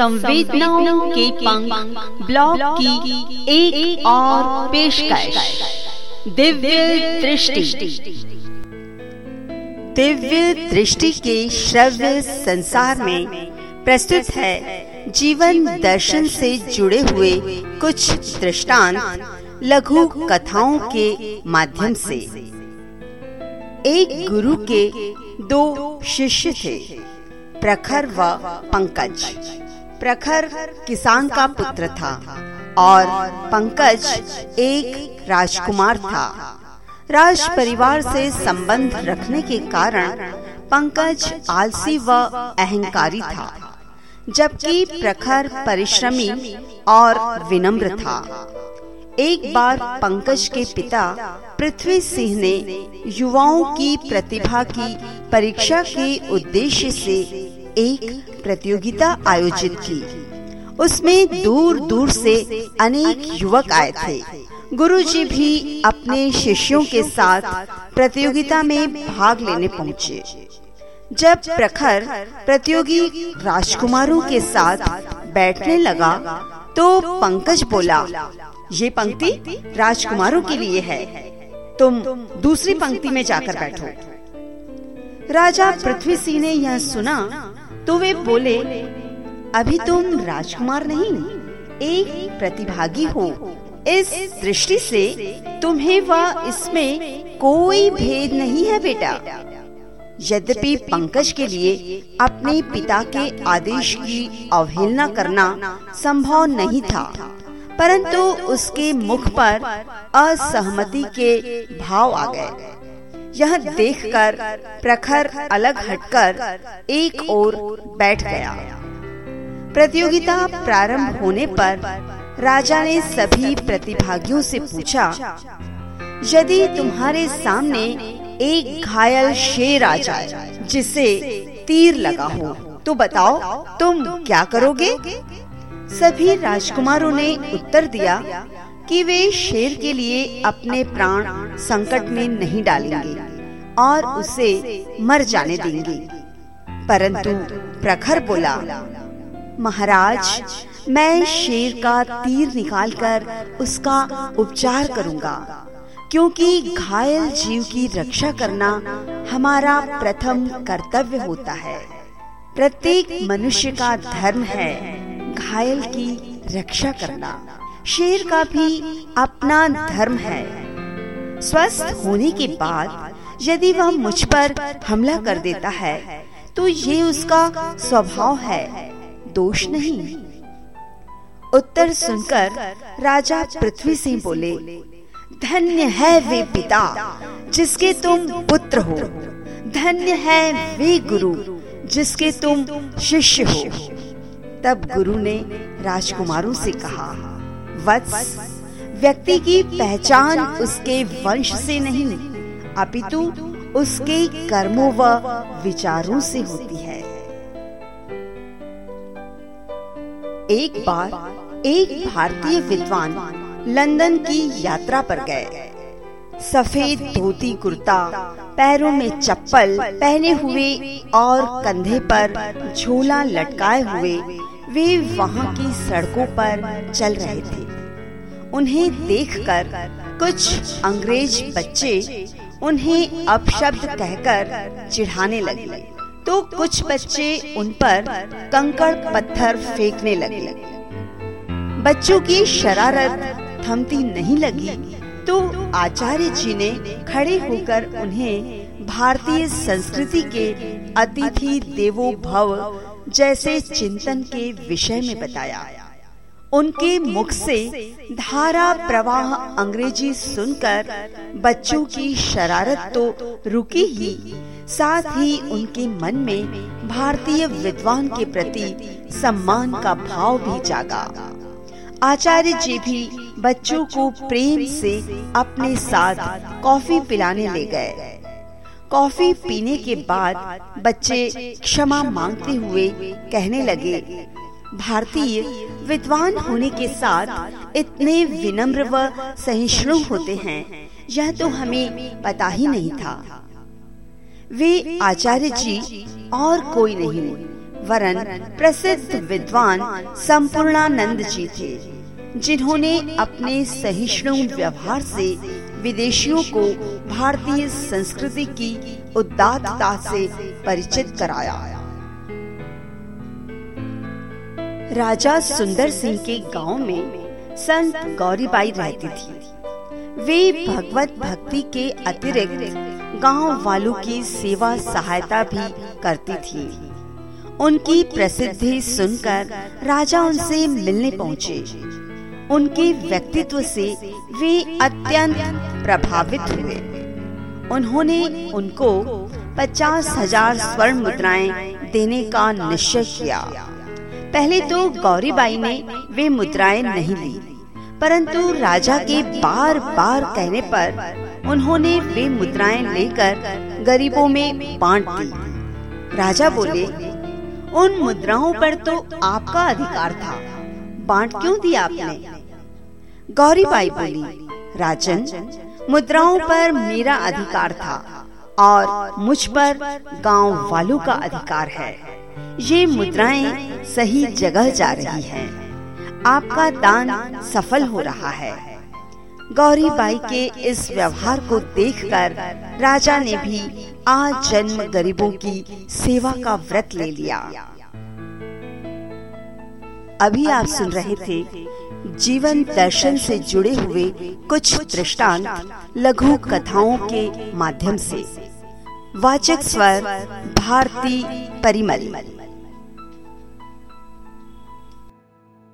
संवेदनाओं के पंख ब्लॉग की एक, एक और पेशकश। दिव्य दृष्टि। दिव्य दृष्टि के श्रव्य संसार में प्रस्तुत है जीवन दर्शन से जुड़े हुए कुछ दृष्टांत लघु कथाओं के माध्यम से। एक गुरु के दो शिष्य थे प्रखर व पंकज। प्रखर किसान का पुत्र था और पंकज एक राजकुमार था। राज परिवार से संबंध रखने के कारण पंकज आलसी व अहंकारी था, जबकि प्रखर परिश्रमी और विनम्र था। एक बार पंकज के पिता पृथ्वी सिंह ने युवाओं की प्रतिभा की परीक्षा के उद्देश्य से एक प्रतियोगिता आयोजित की। उसमें दूर दूर से अनेक युवक आए थे। गुरुजी भी अपने शिष्यों के साथ प्रतियोगिता में भाग लेने पहुँचे। जब प्रखर प्रतियोगी राजकुमारों के साथ बैठने लगा तो पंकज बोला, ये पंक्ति राजकुमारों के लिए है। तुम दूसरी पंक्ति में जाकर बैठो। राजा पृथ्वी सिंह ने यह सुना तो वे बोले अभी तुम राजकुमार नहीं एक प्रतिभागी हो। इस दृष्टि से तुम्हें व इसमें कोई भेद नहीं है बेटा। यद्यपि पंकज के लिए अपने पिता के आदेश की अवहेलना करना संभव नहीं था। परंतु उसके मुख पर असहमति के भाव आ गए। यह देखकर प्रखर अलग हटकर एक ओर बैठ गया। प्रतियोगिता प्रारंभ होने पर राजा ने सभी प्रतिभागियों से पूछा, यदि तुम्हारे सामने एक घायल शेर आ जाए, जिसे तीर लगा हो तो बताओ तुम क्या करोगे? सभी राजकुमारों ने उत्तर दिया कि वे शेर के लिए अपने प्राण संकट में नहीं डालेंगे और उसे मर जाने देंगे। परंतु प्रखर बोला, महाराज, मैं शेर का तीर निकालकर उसका उपचार करूँगा, क्योंकि घायल जीव की रक्षा करना हमारा प्रथम कर्तव्य होता है। प्रत्येक मनुष्य का धर्म है घायल की रक्षा करना। शेर का भी अपना धर्म है। स्वस्थ होने के बाद यदि वह मुझ पर हमला कर देता है तो ये उसका स्वभाव है, दोष नहीं। उत्तर सुनकर राजा पृथ्वी सिंह बोले, धन्य है वे पिता जिसके तुम पुत्र हो। धन्य है वे गुरु जिसके तुम शिष्य हो। तब गुरु ने राजकुमारों से कहा वत्स। व्यक्ति की पहचान उसके वंश से नहीं, अपितु उसके कर्मों व विचारों से होती है। एक बार एक भारतीय विद्वान लंदन की यात्रा पर गए। सफ़ेद धोती कुर्ता, पैरों में चप्पल पहने हुए और कंधे पर झोला लटकाए हुए वे वहाँ की सड़कों पर चल रहे थे। उन्हें देखकर कुछ अंग्रेज़ बच्चे उन्हें अपशब्द कहकर चिढ़ाने लगे। तो कुछ बच्चे उन पर कंकड़ पत्थर फेंकने लगे। बच्चों की शरारत थमती नहीं लगी तो आचार्य जी ने खड़े होकर उन्हें भारतीय संस्कृति के अतिथि देवो भव, जैसे चिंतन के विषय में बताया। उनके मुख से धारा प्रवाह अंग्रेज़ी सुनकर बच्चों की शरारत तो रुकी ही। साथ ही उनके मन में भारतीय विद्वान के प्रति सम्मान का भाव भी जागा। आचार्य जी भी बच्चों को प्रेम से अपने साथ कॉफ़ी पिलाने ले गए। कॉफ़ी पीने के बाद बच्चे क्षमा मांगते हुए कहने लगे, भारतीय विद्वान होने के साथ इतने विनम्र व सहिष्णु होते हैं, यह तो हमें पता ही नहीं था। वे आचार्य जी और कोई नहीं, वरन प्रसिद्ध विद्वान संपूर्णानंद जी थे, जिन्होंने अपने सहिष्णु व्यवहार से विदेशियों को भारतीय संस्कृति की उदात्तता से परिचित कराया। राजा सुंदर सिंह के गाँव में संत गौरीबाई रहती थी। वे भगवत भक्ति के अतिरिक्त गाँव वालों की सेवा सहायता भी करती थी। उनकी प्रसिद्धि सुनकर राजा उनसे मिलने पहुँचे। उनके व्यक्तित्व से वे अत्यंत प्रभावित हुए। उन्होंने उनको पचास हज़ार स्वर्ण मुद्राएँ देने का निश्चय किया। पहले तो गौरीबाई ने वे मुद्राएँ नहीं ली, परंतु राजा के बार बार कहने पर उन्होंने वे मुद्राएँ लेकर गरीबों में बांट दी। राजा बोले, उन मुद्राओं पर तो आपका अधिकार था। बांट क्यों दिया आपने? गौरीबाई बोली, राजन, मुद्राओं पर मेरा अधिकार था और मुझ पर गाँव वालों का अधिकार है। ये मुद्राएँ सही जगह जा रही हैं। आपका दान सफल हो रहा है। गौरी बाई के इस व्यवहार को देखकर राजा ने भी आज जन्म गरीबों की सेवा का व्रत ले लिया। अभी आप सुन रहे थे जीवन दर्शन से जुड़े हुए कुछ दृष्टांत लघु कथाओं के माध्यम से। वाचक स्वर, भारती परिमल।